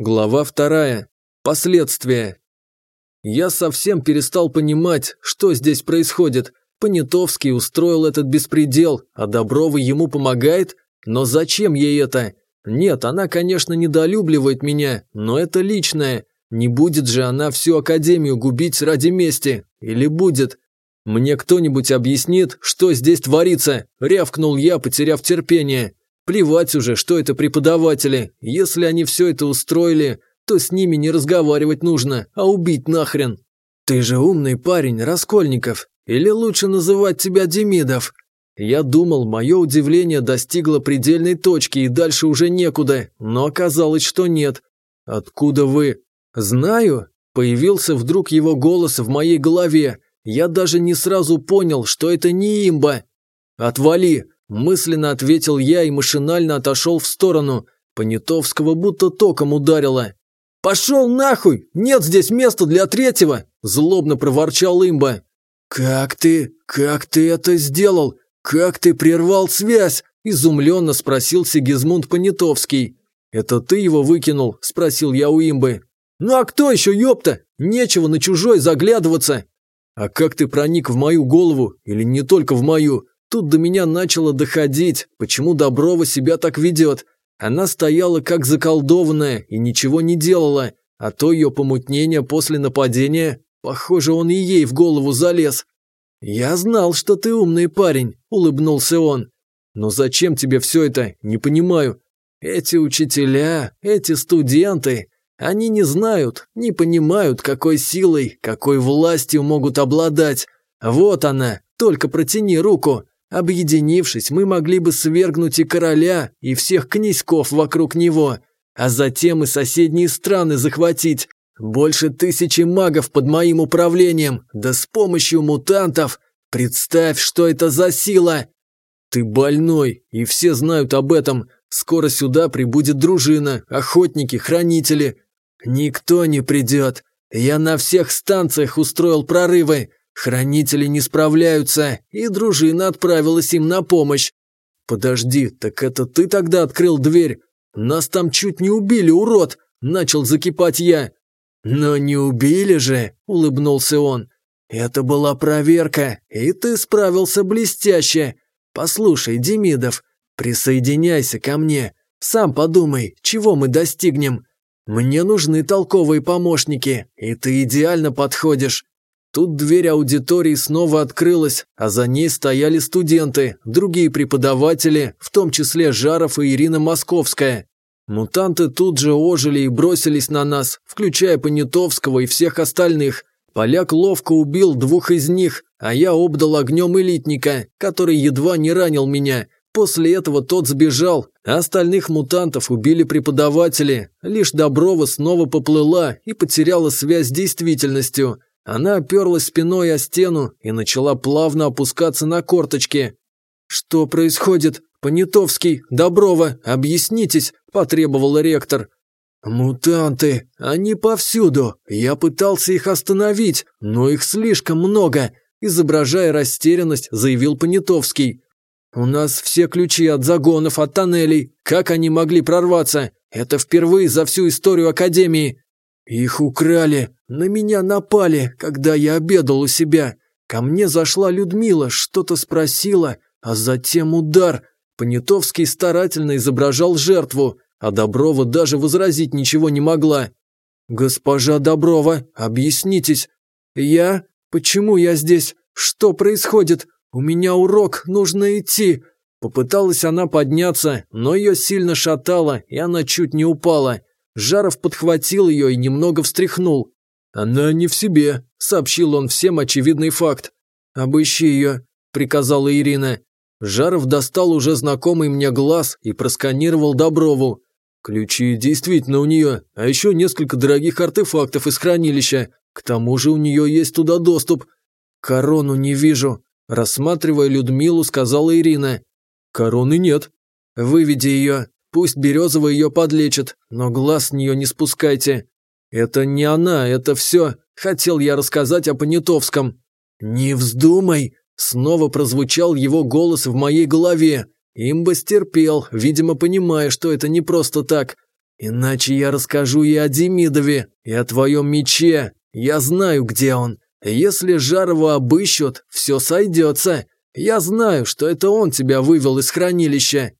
Глава вторая. Последствия. Я совсем перестал понимать, что здесь происходит. Понятовский устроил этот беспредел, а Доброва ему помогает? Но зачем ей это? Нет, она, конечно, недолюбливает меня, но это личное. Не будет же она всю Академию губить ради мести. Или будет? Мне кто-нибудь объяснит, что здесь творится? Рявкнул я, потеряв терпение. Плевать уже, что это преподаватели. Если они все это устроили, то с ними не разговаривать нужно, а убить нахрен. Ты же умный парень, Раскольников. Или лучше называть тебя Демидов. Я думал, мое удивление достигло предельной точки и дальше уже некуда, но оказалось, что нет. Откуда вы? Знаю. Появился вдруг его голос в моей голове. Я даже не сразу понял, что это не имба. Отвали, Мысленно ответил я и машинально отошел в сторону. Понятовского будто током ударило. «Пошел нахуй! Нет здесь места для третьего!» Злобно проворчал имба. «Как ты? Как ты это сделал? Как ты прервал связь?» Изумленно спросил Сигизмунд Понятовский. «Это ты его выкинул?» – спросил я у имбы. «Ну а кто еще, ёпта? Нечего на чужой заглядываться!» «А как ты проник в мою голову? Или не только в мою? Тут до меня начало доходить, почему Доброва себя так ведет. Она стояла как заколдованная и ничего не делала, а то ее помутнение после нападения, похоже, он и ей в голову залез. «Я знал, что ты умный парень», – улыбнулся он. «Но зачем тебе все это? Не понимаю. Эти учителя, эти студенты, они не знают, не понимают, какой силой, какой властью могут обладать. Вот она, только протяни руку. Объединившись, мы могли бы свергнуть и короля, и всех князьков вокруг него, а затем и соседние страны захватить. Больше тысячи магов под моим управлением, да с помощью мутантов. Представь, что это за сила!» «Ты больной, и все знают об этом. Скоро сюда прибудет дружина, охотники, хранители. Никто не придет. Я на всех станциях устроил прорывы. Хранители не справляются, и дружина отправилась им на помощь. Подожди, так это ты тогда открыл дверь? Нас там чуть не убили, урод! Начал закипать я. Но не убили же, улыбнулся он. Это была проверка, и ты справился блестяще. Послушай, Демидов, присоединяйся ко мне. Сам подумай, чего мы достигнем. Мне нужны толковые помощники, и ты идеально подходишь. Тут дверь аудитории снова открылась, а за ней стояли студенты, другие преподаватели, в том числе Жаров и Ирина Московская. Мутанты тут же ожили и бросились на нас, включая Понятовского и всех остальных. Поляк ловко убил двух из них, а я обдал огнем элитника, который едва не ранил меня. После этого тот сбежал, а остальных мутантов убили преподаватели. Лишь Доброва снова поплыла и потеряла связь с действительностью – она оперлась спиной о стену и начала плавно опускаться на корточки. «Что происходит? Понятовский, Доброва, объяснитесь!» – потребовал ректор. «Мутанты! Они повсюду! Я пытался их остановить, но их слишком много!» Изображая растерянность, заявил Понятовский. «У нас все ключи от загонов, от тоннелей. Как они могли прорваться? Это впервые за всю историю Академии!» «Их украли! На меня напали, когда я обедал у себя! Ко мне зашла Людмила, что-то спросила, а затем удар!» Понятовский старательно изображал жертву, а Доброва даже возразить ничего не могла. «Госпожа Доброва, объяснитесь. Я? Почему я здесь? Что происходит? У меня урок, нужно идти!» Попыталась она подняться, но ее сильно шатало, и она чуть не упала. Жаров подхватил ее и немного встряхнул. «Она не в себе», – сообщил он всем очевидный факт. «Обыщи ее», – приказала Ирина. Жаров достал уже знакомый мне глаз и просканировал Доброву. Ключи действительно у нее, а еще несколько дорогих артефактов из хранилища. К тому же у нее есть туда доступ. Корону не вижу. Рассматривая Людмилу, сказала Ирина. Короны нет. Выведи ее. Пусть Березова ее подлечит, но глаз с нее не спускайте. Это не она, это все. Хотел я рассказать о Понятовском. Не вздумай. Снова прозвучал его голос в моей голове. Имба стерпел, видимо, понимая, что это не просто так. Иначе я расскажу ей о Демидове и о твоем мече. Я знаю, где он. Если Жарова обыщут, все сойдется. Я знаю, что это он тебя вывел из хранилища».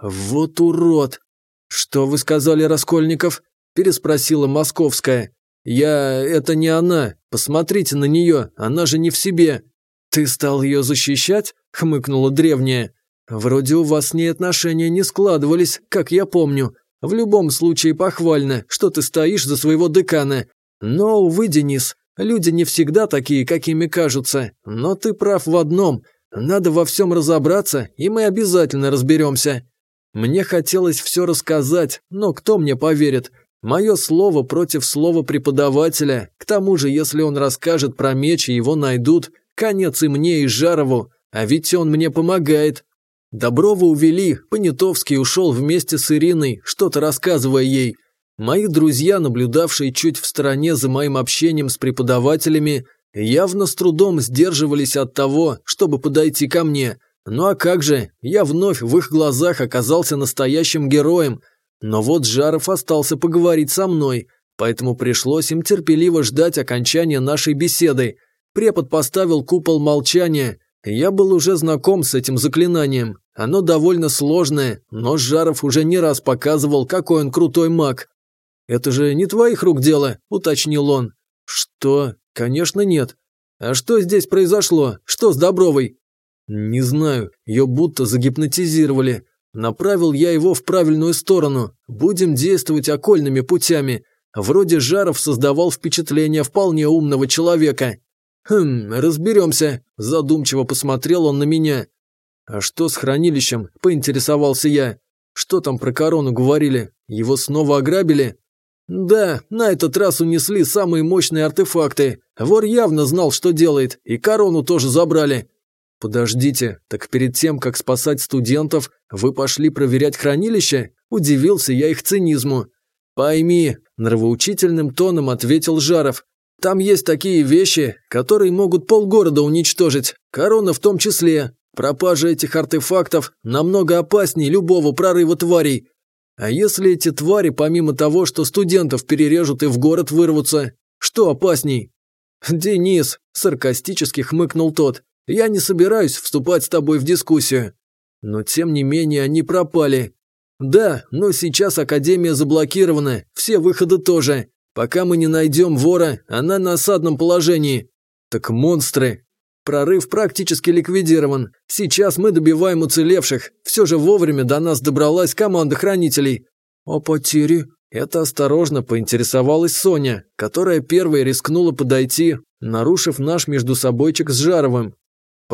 «Вот урод!» «Что вы сказали, Раскольников?» – переспросила Московская. «Я... это не она. Посмотрите на нее, она же не в себе». «Ты стал ее защищать?» – хмыкнула древняя. «Вроде у вас с ней отношения не складывались, как я помню. В любом случае похвально, что ты стоишь за своего декана. Но, увы, Денис, люди не всегда такие, какими кажутся. Но ты прав в одном. Надо во всем разобраться, и мы обязательно разберемся». Мне хотелось все рассказать, но кто мне поверит? Мое слово против слова преподавателя. К тому же, если он расскажет про меч и его найдут, конец и мне, и Жарову. А ведь он мне помогает. Доброва увели, Понятовский ушел вместе с Ириной, что-то рассказывая ей. Мои друзья, наблюдавшие чуть в стороне за моим общением с преподавателями, явно с трудом сдерживались от того, чтобы подойти ко мне. Ну а как же, я вновь в их глазах оказался настоящим героем. Но вот Жаров остался поговорить со мной, поэтому пришлось им терпеливо ждать окончания нашей беседы. Препод поставил купол молчания. Я был уже знаком с этим заклинанием. Оно довольно сложное, но Жаров уже не раз показывал, какой он крутой маг. «Это же не твоих рук дело», – уточнил он. «Что? Конечно нет. А что здесь произошло? Что с Добровой?» «Не знаю, ее будто загипнотизировали. Направил я его в правильную сторону. Будем действовать окольными путями. Вроде Жаров создавал впечатление вполне умного человека». «Хм, разберемся», – задумчиво посмотрел он на меня. «А что с хранилищем?» – поинтересовался я. «Что там про корону говорили? Его снова ограбили?» «Да, на этот раз унесли самые мощные артефакты. Вор явно знал, что делает, и корону тоже забрали. «Подождите, так перед тем, как спасать студентов, вы пошли проверять хранилище?» Удивился я их цинизму. «Пойми», – нравоучительным тоном ответил Жаров. «Там есть такие вещи, которые могут полгорода уничтожить, корона в том числе. Пропажа этих артефактов намного опаснее любого прорыва тварей. А если эти твари, помимо того, что студентов перережут и в город вырвутся, что опасней?» «Денис», – саркастически хмыкнул тот, я не собираюсь вступать с тобой в дискуссию. Но тем не менее они пропали. Да, но сейчас Академия заблокирована, все выходы тоже. Пока мы не найдем вора, она на осадном положении. Так монстры. Прорыв практически ликвидирован. Сейчас мы добиваем уцелевших. Все же вовремя до нас добралась команда хранителей. О потери? Это осторожно поинтересовалась Соня, которая первой рискнула подойти, нарушив наш междусобойчик с Жаровым.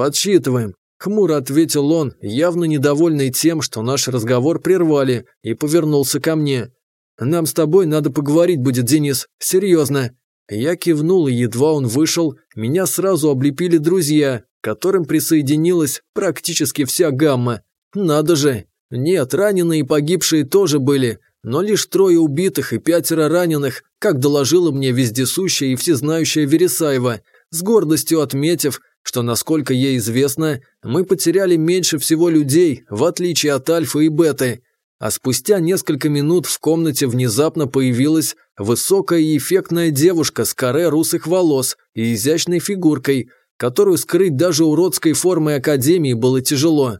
«Подсчитываем», – хмуро ответил он, явно недовольный тем, что наш разговор прервали, и повернулся ко мне. «Нам с тобой надо поговорить будет, Денис, серьезно». Я кивнул, и едва он вышел, меня сразу облепили друзья, к которым присоединилась практически вся гамма. Надо же! Нет, раненые и погибшие тоже были, но лишь трое убитых и пятеро раненых, как доложила мне вездесущая и всезнающая Вересаева, с гордостью отметив, что, насколько ей известно, мы потеряли меньше всего людей, в отличие от Альфа и Беты. А спустя несколько минут в комнате внезапно появилась высокая и эффектная девушка с каре русых волос и изящной фигуркой, которую скрыть даже уродской формой Академии было тяжело.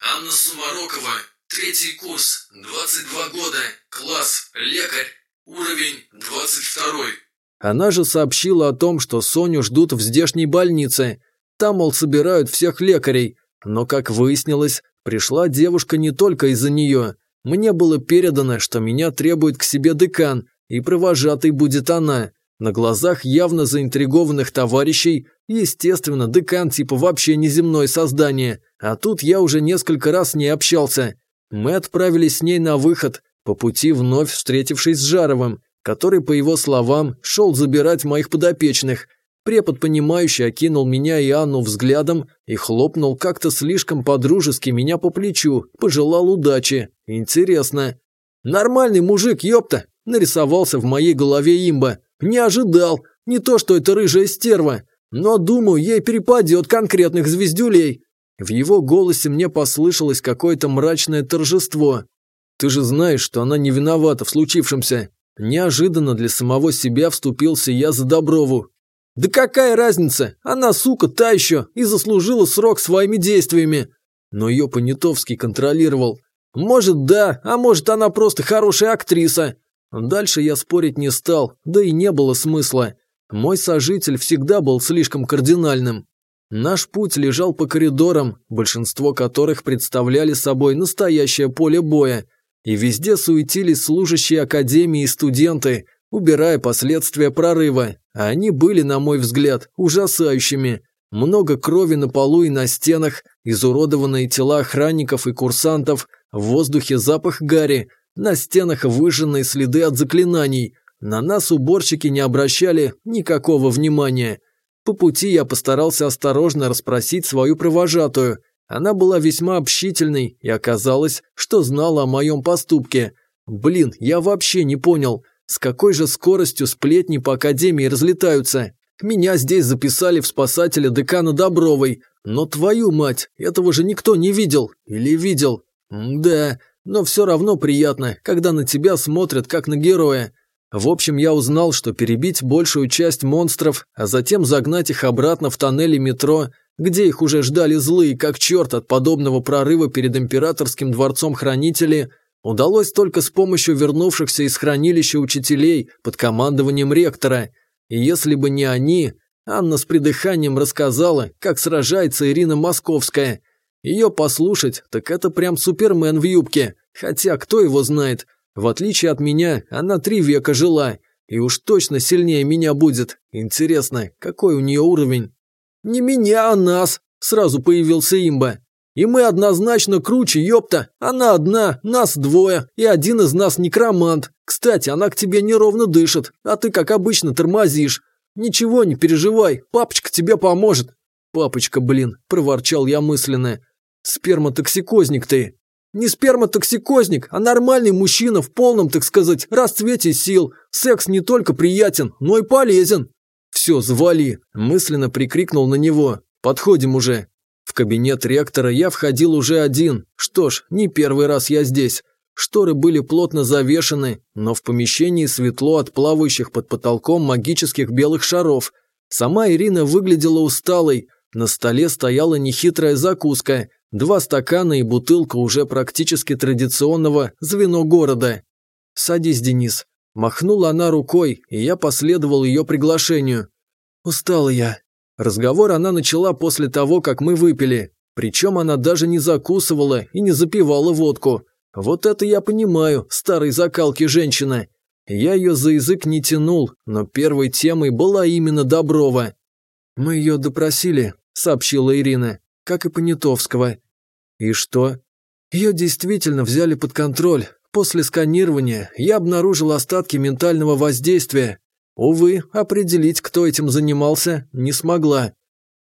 «Анна Сумарокова, третий курс, 22 года, класс, лекарь, уровень 22». Она же сообщила о том, что Соню ждут в здешней больнице – там, мол, собирают всех лекарей. Но, как выяснилось, пришла девушка не только из-за нее. Мне было передано, что меня требует к себе декан, и провожатой будет она. На глазах явно заинтригованных товарищей, естественно, декан типа вообще неземное создание, а тут я уже несколько раз с ней общался. Мы отправились с ней на выход, по пути вновь встретившись с Жаровым, который, по его словам, шел забирать моих подопечных, Препод, понимающий, окинул меня и Анну взглядом и хлопнул как-то слишком подружески меня по плечу, пожелал удачи. Интересно. «Нормальный мужик, ёпта!» – нарисовался в моей голове имба. «Не ожидал. Не то, что это рыжая стерва. Но, думаю, ей перепадет конкретных звездюлей». В его голосе мне послышалось какое-то мрачное торжество. Ты же знаешь, что она не виновата в случившемся. Неожиданно для самого себя вступился я за Доброву. Да какая разница? Она, сука, та еще и заслужила срок своими действиями. Но ее Понятовский контролировал. Может, да, а может, она просто хорошая актриса. Дальше я спорить не стал, да и не было смысла. Мой сожитель всегда был слишком кардинальным. Наш путь лежал по коридорам, большинство которых представляли собой настоящее поле боя, и везде суетились служащие академии и студенты, убирая последствия прорыва, они были, на мой взгляд, ужасающими. Много крови на полу и на стенах, изуродованные тела охранников и курсантов, в воздухе запах гари, на стенах выжженные следы от заклинаний. На нас уборщики не обращали никакого внимания. По пути я постарался осторожно расспросить свою провожатую. Она была весьма общительной и оказалось, что знала о моем поступке. Блин, я вообще не понял, с какой же скоростью сплетни по академии разлетаются. Меня здесь записали в спасателя декана Добровой, но твою мать, этого же никто не видел. Или видел? да, но все равно приятно, когда на тебя смотрят как на героя. В общем, я узнал, что перебить большую часть монстров, а затем загнать их обратно в тоннели метро, где их уже ждали злые, как черт от подобного прорыва перед императорским дворцом хранители, удалось только с помощью вернувшихся из хранилища учителей под командованием ректора. И если бы не они, Анна с придыханием рассказала, как сражается Ирина Московская. Ее послушать, так это прям супермен в юбке, хотя кто его знает – в отличие от меня, она три века жила, и уж точно сильнее меня будет. Интересно, какой у нее уровень? Не меня, а нас, сразу появился имба. И мы однозначно круче, ёпта. Она одна, нас двое, и один из нас некромант. Кстати, она к тебе неровно дышит, а ты, как обычно, тормозишь. Ничего, не переживай, папочка тебе поможет. Папочка, блин, проворчал я мысленно. Сперматоксикозник ты. Не сперматоксикозник, а нормальный мужчина в полном, так сказать, расцвете сил. Секс не только приятен, но и полезен. Все, звали, мысленно прикрикнул на него. Подходим уже. В кабинет ректора я входил уже один. Что ж, не первый раз я здесь. Шторы были плотно завешены, но в помещении светло от плавающих под потолком магических белых шаров. Сама Ирина выглядела усталой. На столе стояла нехитрая закуска, Два стакана и бутылка уже практически традиционного звено города. «Садись, Денис». Махнула она рукой, и я последовал ее приглашению. «Устала я». Разговор она начала после того, как мы выпили. Причем она даже не закусывала и не запивала водку. Вот это я понимаю, старой закалки женщина. Я ее за язык не тянул, но первой темой была именно Доброва. «Мы ее допросили», – сообщила Ирина, – «как и Понятовского. И что? Ее действительно взяли под контроль. После сканирования я обнаружил остатки ментального воздействия. Увы, определить, кто этим занимался, не смогла.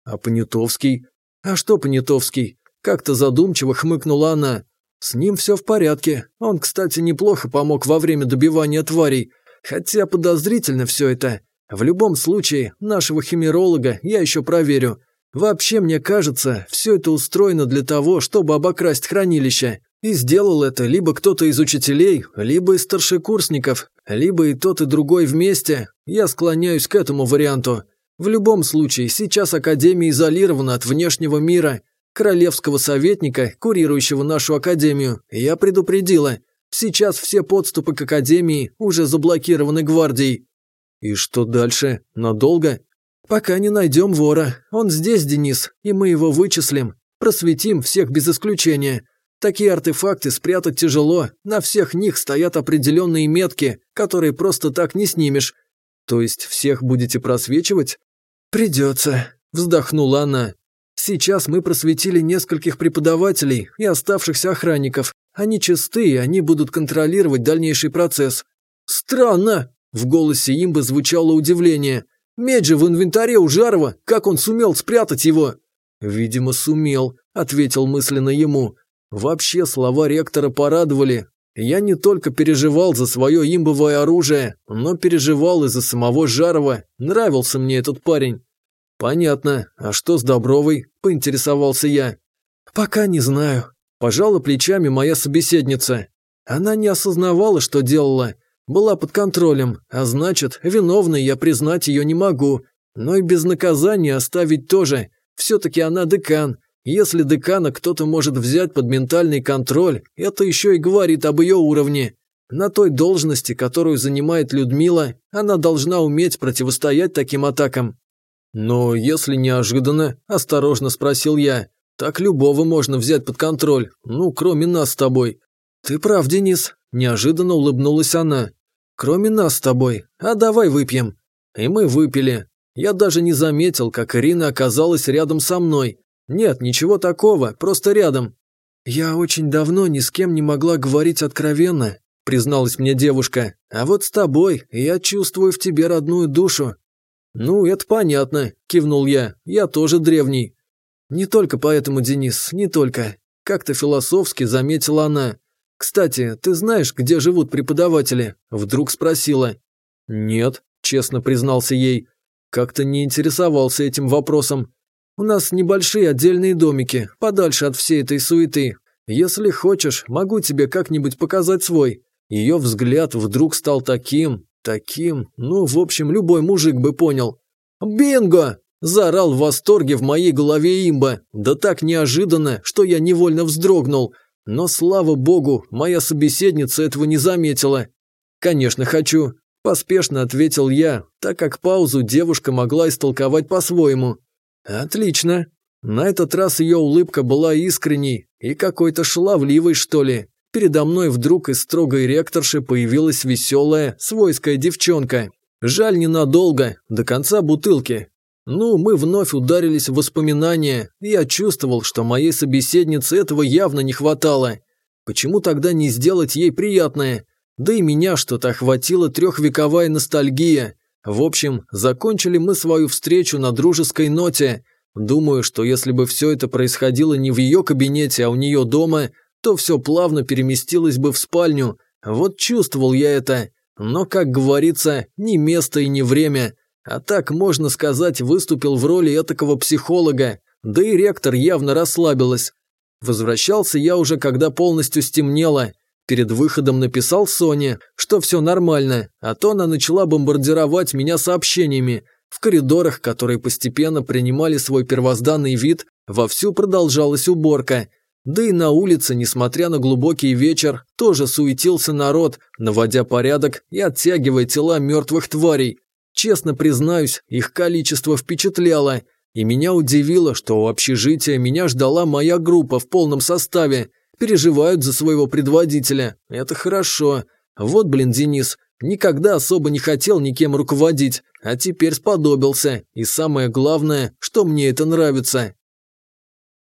А Понятовский? А что Понятовский? Как-то задумчиво хмыкнула она. С ним все в порядке. Он, кстати, неплохо помог во время добивания тварей. Хотя подозрительно все это. В любом случае, нашего химеролога я еще проверю. Вообще, мне кажется, все это устроено для того, чтобы обокрасть хранилище. И сделал это либо кто-то из учителей, либо из старшекурсников, либо и тот, и другой вместе. Я склоняюсь к этому варианту. В любом случае, сейчас Академия изолирована от внешнего мира. Королевского советника, курирующего нашу Академию, я предупредила. Сейчас все подступы к Академии уже заблокированы гвардией. И что дальше? Надолго? «Пока не найдем вора. Он здесь, Денис, и мы его вычислим. Просветим всех без исключения. Такие артефакты спрятать тяжело, на всех них стоят определенные метки, которые просто так не снимешь. То есть всех будете просвечивать? Придется, вздохнула она. Сейчас мы просветили нескольких преподавателей и оставшихся охранников. Они чистые, они будут контролировать дальнейший процесс. Странно, в голосе имбы звучало удивление. Медь же в инвентаре у Жарова, как он сумел спрятать его?» «Видимо, сумел», – ответил мысленно ему. «Вообще слова ректора порадовали. Я не только переживал за свое имбовое оружие, но переживал и за самого Жарова. Нравился мне этот парень». «Понятно. А что с Добровой?» – поинтересовался я. «Пока не знаю». Пожала плечами моя собеседница. Она не осознавала, что делала. Была под контролем, а значит, виновной я признать ее не могу. Но и без наказания оставить тоже. Все-таки она декан. Если декана кто-то может взять под ментальный контроль, это еще и говорит об ее уровне. На той должности, которую занимает Людмила, она должна уметь противостоять таким атакам. «Но если неожиданно», – осторожно спросил я, – «так любого можно взять под контроль, ну, кроме нас с тобой». «Ты прав, Денис», – неожиданно улыбнулась она. «Кроме нас с тобой. А давай выпьем». И мы выпили. Я даже не заметил, как Ирина оказалась рядом со мной. Нет, ничего такого, просто рядом. «Я очень давно ни с кем не могла говорить откровенно», – призналась мне девушка. «А вот с тобой я чувствую в тебе родную душу». «Ну, это понятно», – кивнул я. «Я тоже древний». «Не только поэтому, Денис, не только», – как-то философски заметила она. «Кстати, ты знаешь, где живут преподаватели?» – вдруг спросила. «Нет», – честно признался ей. Как-то не интересовался этим вопросом. «У нас небольшие отдельные домики, подальше от всей этой суеты. Если хочешь, могу тебе как-нибудь показать свой». Ее взгляд вдруг стал таким, таким, ну, в общем, любой мужик бы понял. «Бинго!» – заорал в восторге в моей голове имба, да так неожиданно, что я невольно вздрогнул. Но, слава богу, моя собеседница этого не заметила. «Конечно, хочу», – поспешно ответил я, так как паузу девушка могла истолковать по-своему. «Отлично». На этот раз ее улыбка была искренней и какой-то шаловливой, что ли. Передо мной вдруг из строгой ректорши появилась веселая, свойская девчонка. Жаль ненадолго, до конца бутылки. Ну, мы вновь ударились в воспоминания, и я чувствовал, что моей собеседнице этого явно не хватало. Почему тогда не сделать ей приятное? Да и меня что-то охватила трехвековая ностальгия. В общем, закончили мы свою встречу на дружеской ноте. Думаю, что если бы все это происходило не в ее кабинете, а у нее дома – то все плавно переместилось бы в спальню. Вот чувствовал я это. Но, как говорится, ни место и ни время. А так, можно сказать, выступил в роли этакого психолога. Да и ректор явно расслабилась. Возвращался я уже, когда полностью стемнело. Перед выходом написал Соне, что все нормально, а то она начала бомбардировать меня сообщениями. В коридорах, которые постепенно принимали свой первозданный вид, вовсю продолжалась уборка – да и на улице, несмотря на глубокий вечер, тоже суетился народ, наводя порядок и оттягивая тела мертвых тварей. Честно признаюсь, их количество впечатляло, и меня удивило, что у общежития меня ждала моя группа в полном составе. Переживают за своего предводителя. Это хорошо. Вот, блин, Денис, никогда особо не хотел никем руководить, а теперь сподобился. И самое главное, что мне это нравится.